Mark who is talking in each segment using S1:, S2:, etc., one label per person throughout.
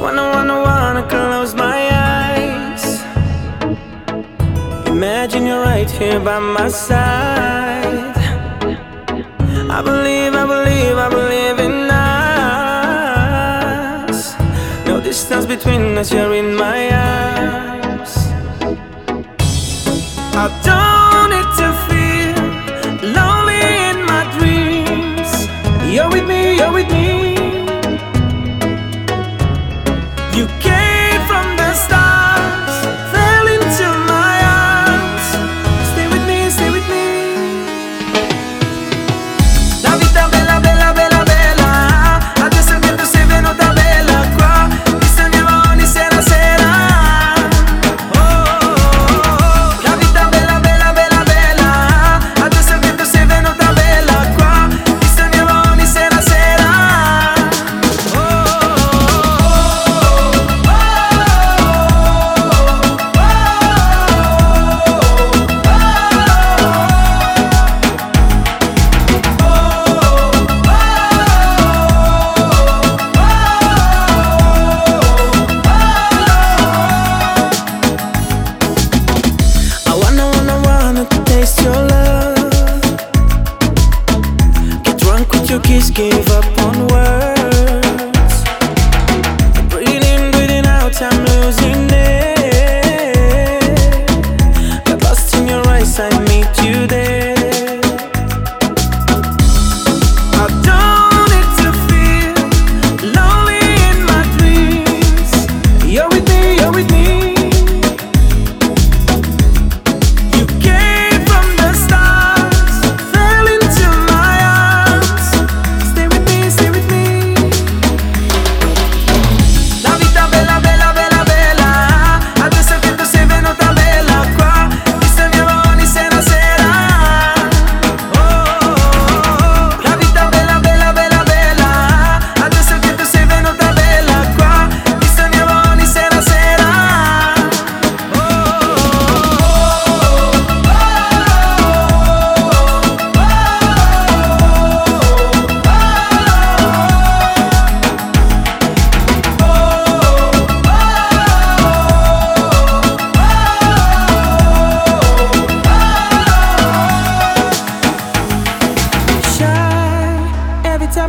S1: wanna, wanna, wanna close my eyes. Imagine you're right here by my side. I believe, I believe, I believe in us. No distance between us, you're in my arms. I don't need to feel lonely in my dreams. You're with me, you're with me. Your kiss, give up on words. Breathe in, breathing out, I'm losing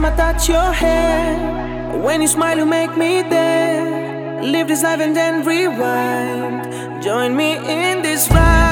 S1: time I touch your hair. When you smile, you make me there. Live this life and then rewind. Join me in this ride.